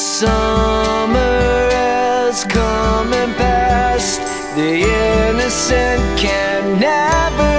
Summer has come and passed. The innocent can never